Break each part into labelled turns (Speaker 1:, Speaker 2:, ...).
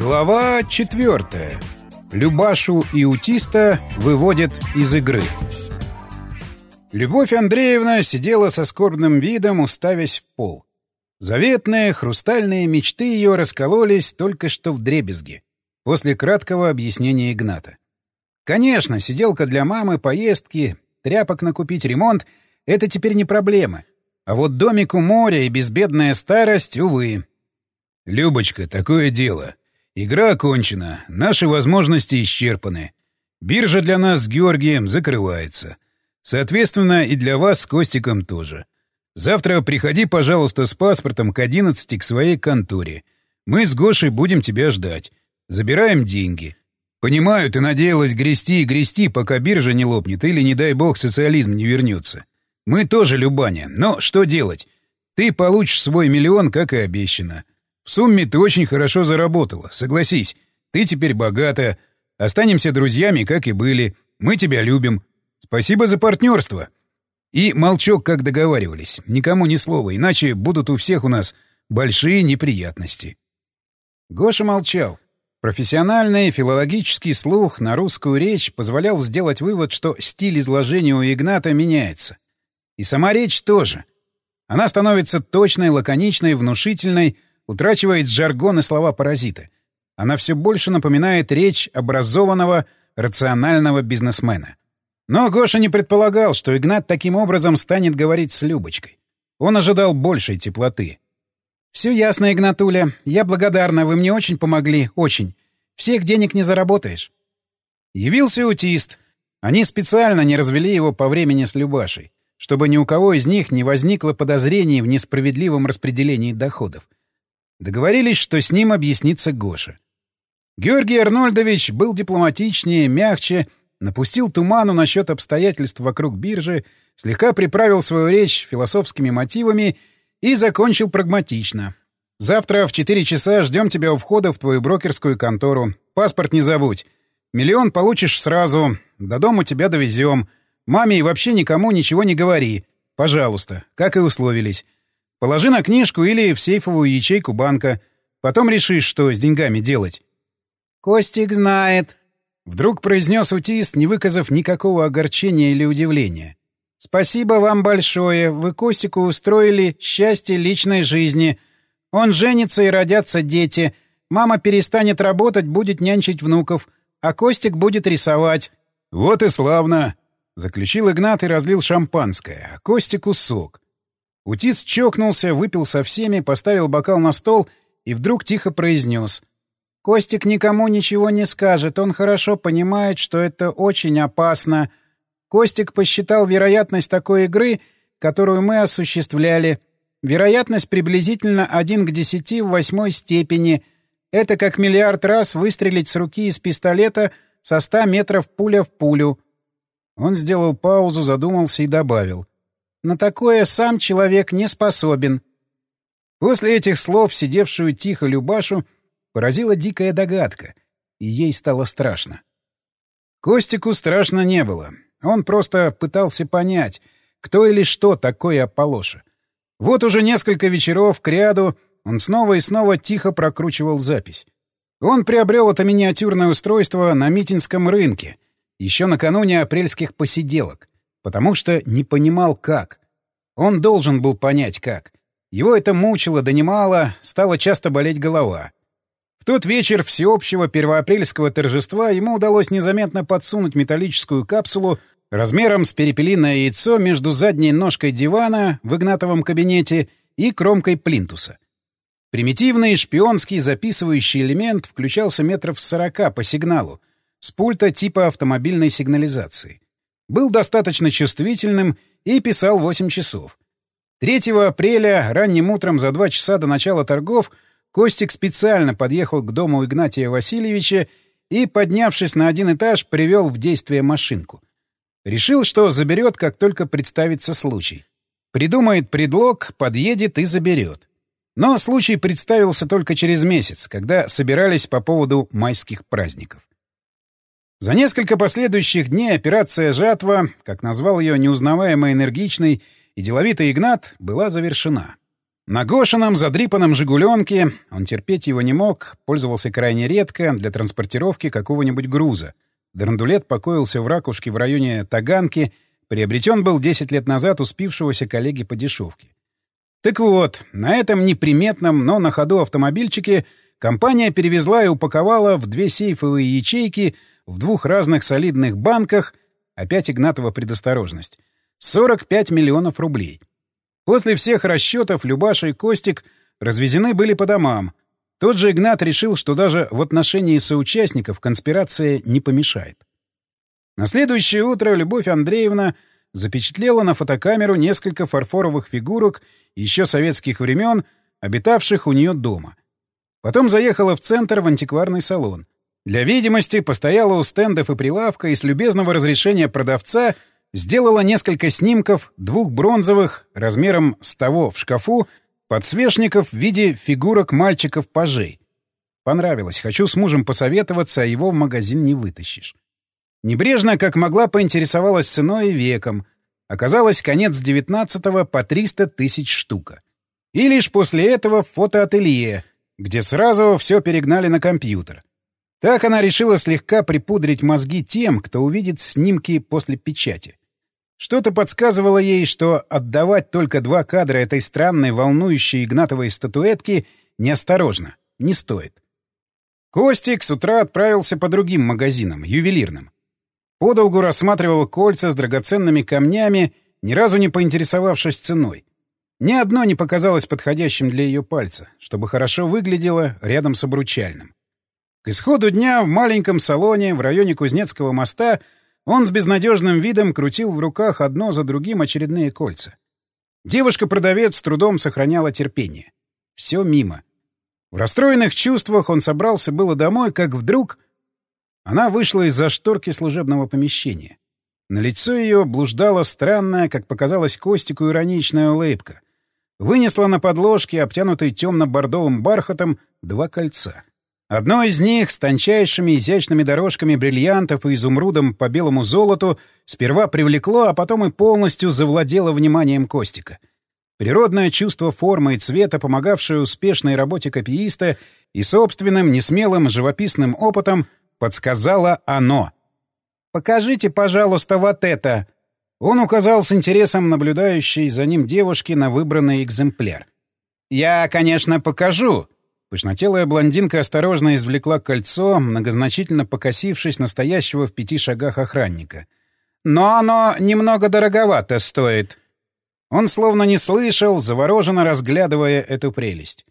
Speaker 1: Глава четвертая. Любашу и Утиста выводят из игры. Любовь Андреевна сидела со скорбным видом, уставясь в пол. Заветные хрустальные мечты ее раскололись только что в дребезги, после краткого объяснения Игната. Конечно, сиделка для мамы, поездки, тряпок накупить, ремонт — это теперь не проблема. А вот домик у моря и безбедная старость, увы. «Любочка, такое дело. Игра окончена, наши возможности исчерпаны. Биржа для нас с Георгием закрывается. Соответственно, и для вас с Костиком тоже. Завтра приходи, пожалуйста, с паспортом к 11 к своей конторе. Мы с Гошей будем тебя ждать. Забираем деньги. Понимаю, ты надеялась грести и грести, пока биржа не лопнет или, не дай бог, социализм не вернется. Мы тоже, Любаня, но что делать? Ты получишь свой миллион, как и обещано. Сумме ты очень хорошо заработала, согласись. Ты теперь богата. Останемся друзьями, как и были. Мы тебя любим. Спасибо за партнерство. И молчок, как договаривались. Никому ни слова, иначе будут у всех у нас большие неприятности. Гоша молчал. Профессиональный филологический слух на русскую речь позволял сделать вывод, что стиль изложения у Игната меняется. И сама речь тоже. Она становится точной, лаконичной, внушительной, утрачивает жаргон и слова паразита. Она все больше напоминает речь образованного, рационального бизнесмена. Но Гоша не предполагал, что Игнат таким образом станет говорить с Любочкой. Он ожидал большей теплоты. «Все ясно, Игнатуля. Я благодарна, вы мне очень помогли, очень. Всех денег не заработаешь». Явился аутист. Они специально не развели его по времени с Любашей, чтобы ни у кого из них не возникло подозрений в несправедливом распределении доходов. Договорились, что с ним объяснится Гоша. Георгий Арнольдович был дипломатичнее, мягче, напустил туману насчет обстоятельств вокруг биржи, слегка приправил свою речь философскими мотивами и закончил прагматично. «Завтра в четыре часа ждем тебя у входа в твою брокерскую контору. Паспорт не забудь. Миллион получишь сразу. До дома тебя довезем. Маме и вообще никому ничего не говори. Пожалуйста, как и условились. Положи на книжку или в сейфовую ячейку банка. Потом решишь, что с деньгами делать. «Костик знает», — вдруг произнес утист, не выказав никакого огорчения или удивления. «Спасибо вам большое. Вы Костику устроили счастье личной жизни. Он женится и родятся дети. Мама перестанет работать, будет нянчить внуков. А Костик будет рисовать». «Вот и славно!» — заключил Игнат и разлил шампанское, а Костику сок. Утис чокнулся, выпил со всеми, поставил бокал на стол и вдруг тихо произнес. «Костик никому ничего не скажет. Он хорошо понимает, что это очень опасно. Костик посчитал вероятность такой игры, которую мы осуществляли. Вероятность приблизительно 1 к 10 в восьмой степени. Это как миллиард раз выстрелить с руки из пистолета со 100 метров пуля в пулю». Он сделал паузу, задумался и добавил. На такое сам человек не способен. После этих слов сидевшую тихо Любашу поразила дикая догадка, и ей стало страшно. Костику страшно не было. Он просто пытался понять, кто или что такое Аполлоша. Вот уже несколько вечеров к ряду он снова и снова тихо прокручивал запись. Он приобрел это миниатюрное устройство на Митинском рынке, еще накануне апрельских посиделок потому что не понимал, как. Он должен был понять, как. Его это мучило, донимало, стала часто болеть голова. В тот вечер всеобщего первоапрельского торжества ему удалось незаметно подсунуть металлическую капсулу размером с перепелиное яйцо между задней ножкой дивана в игнатовом кабинете и кромкой плинтуса. Примитивный шпионский записывающий элемент включался метров с сорока по сигналу, с пульта типа автомобильной сигнализации был достаточно чувствительным и писал 8 часов. 3 апреля, ранним утром за два часа до начала торгов, Костик специально подъехал к дому Игнатия Васильевича и, поднявшись на один этаж, привел в действие машинку. Решил, что заберет, как только представится случай. Придумает предлог, подъедет и заберет. Но случай представился только через месяц, когда собирались по поводу майских праздников. За несколько последующих дней операция «Жатва», как назвал ее неузнаваемо энергичный и деловитый Игнат, была завершена. На Гошином задрипанном «Жигуленке» он терпеть его не мог, пользовался крайне редко для транспортировки какого-нибудь груза. Драндулет покоился в ракушке в районе Таганки, приобретен был 10 лет назад успевшегося коллеги по дешевке. Так вот, на этом неприметном, но на ходу автомобильчике компания перевезла и упаковала в две сейфовые ячейки в двух разных солидных банках, опять Игнатова предосторожность, 45 миллионов рублей. После всех расчетов Любаша и Костик развезены были по домам. Тот же Игнат решил, что даже в отношении соучастников конспирация не помешает. На следующее утро Любовь Андреевна запечатлела на фотокамеру несколько фарфоровых фигурок еще советских времен, обитавших у нее дома. Потом заехала в центр в антикварный салон. Для видимости постояла у стендов и прилавка и с любезного разрешения продавца — сделала несколько снимков двух бронзовых, размером с того в шкафу, подсвечников в виде фигурок мальчиков-пажей. Понравилось. Хочу с мужем посоветоваться, а его в магазин не вытащишь. Небрежно, как могла, поинтересовалась ценой и веком. Оказалось, конец девятнадцатого по 300 тысяч штука. И лишь после этого фотоателье, где сразу все перегнали на компьютер. Так она решила слегка припудрить мозги тем, кто увидит снимки после печати. Что-то подсказывало ей, что отдавать только два кадра этой странной, волнующей Игнатовой статуэтки неосторожно, не стоит. Костик с утра отправился по другим магазинам, ювелирным. Подолгу рассматривал кольца с драгоценными камнями, ни разу не поинтересовавшись ценой. Ни одно не показалось подходящим для ее пальца, чтобы хорошо выглядело рядом с обручальным. К исходу дня в маленьком салоне в районе Кузнецкого моста — он с безнадежным видом крутил в руках одно за другим очередные кольца. Девушка-продавец с трудом сохраняла терпение. Все мимо. В расстроенных чувствах он собрался было домой, как вдруг... Она вышла из-за шторки служебного помещения. На лицо ее блуждала странная, как показалось Костику, ироничная улыбка. Вынесла на подложке, обтянутой темно-бордовым бархатом, два кольца. Одно из них с тончайшими изящными дорожками бриллиантов и изумрудом по белому золоту сперва привлекло, а потом и полностью завладело вниманием Костика. Природное чувство формы и цвета, помогавшее успешной работе копииста и собственным несмелым живописным опытом, подсказало оно. «Покажите, пожалуйста, вот это!» Он указал с интересом наблюдающей за ним девушке на выбранный экземпляр. «Я, конечно, покажу», Пышнотелая блондинка осторожно извлекла кольцо, многозначительно покосившись настоящего в пяти шагах охранника. «Но оно немного дороговато стоит». Он словно не слышал, завороженно разглядывая эту прелесть.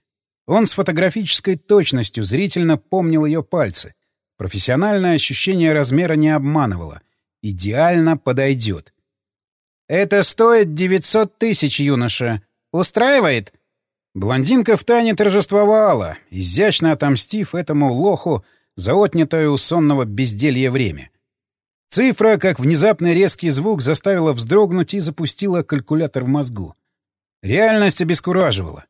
Speaker 1: Он с фотографической точностью зрительно помнил ее пальцы. Профессиональное ощущение размера не обманывало. Идеально подойдет. «Это стоит 900 тысяч, юноша. Устраивает?» Блондинка в тайне торжествовала, изящно отомстив этому лоху за отнятое у сонного безделья время. Цифра, как внезапный резкий звук, заставила вздрогнуть и запустила калькулятор в мозгу. Реальность обескураживала.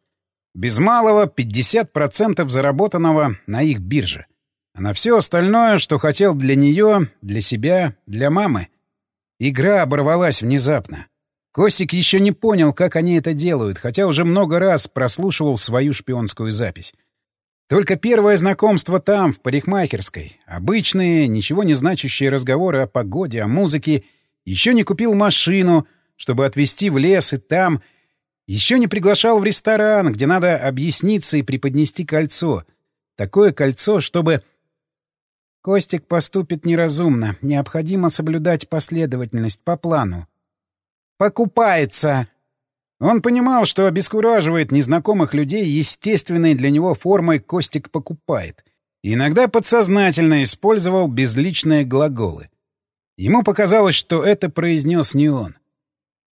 Speaker 1: Без малого 50% заработанного на их бирже. А на все остальное, что хотел для нее, для себя, для мамы. Игра оборвалась внезапно. Костик еще не понял, как они это делают, хотя уже много раз прослушивал свою шпионскую запись. Только первое знакомство там, в парикмахерской. Обычные, ничего не значащие разговоры о погоде, о музыке. Еще не купил машину, чтобы отвезти в лес, и там... Еще не приглашал в ресторан, где надо объясниться и преподнести кольцо. Такое кольцо, чтобы... Костик поступит неразумно. Необходимо соблюдать последовательность по плану. Покупается!» Он понимал, что обескураживает незнакомых людей естественной для него формой «Костик покупает». Иногда подсознательно использовал безличные глаголы. Ему показалось, что это произнес не он.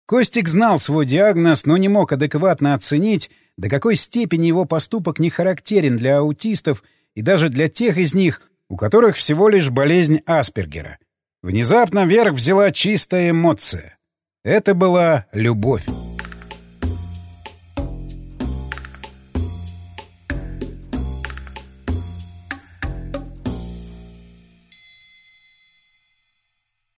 Speaker 1: Костик знал свой диагноз, но не мог адекватно оценить, до какой степени его поступок не характерен для аутистов и даже для тех из них, у которых всего лишь болезнь Аспергера. Внезапно вверх взяла чистая эмоция. Это была любовь.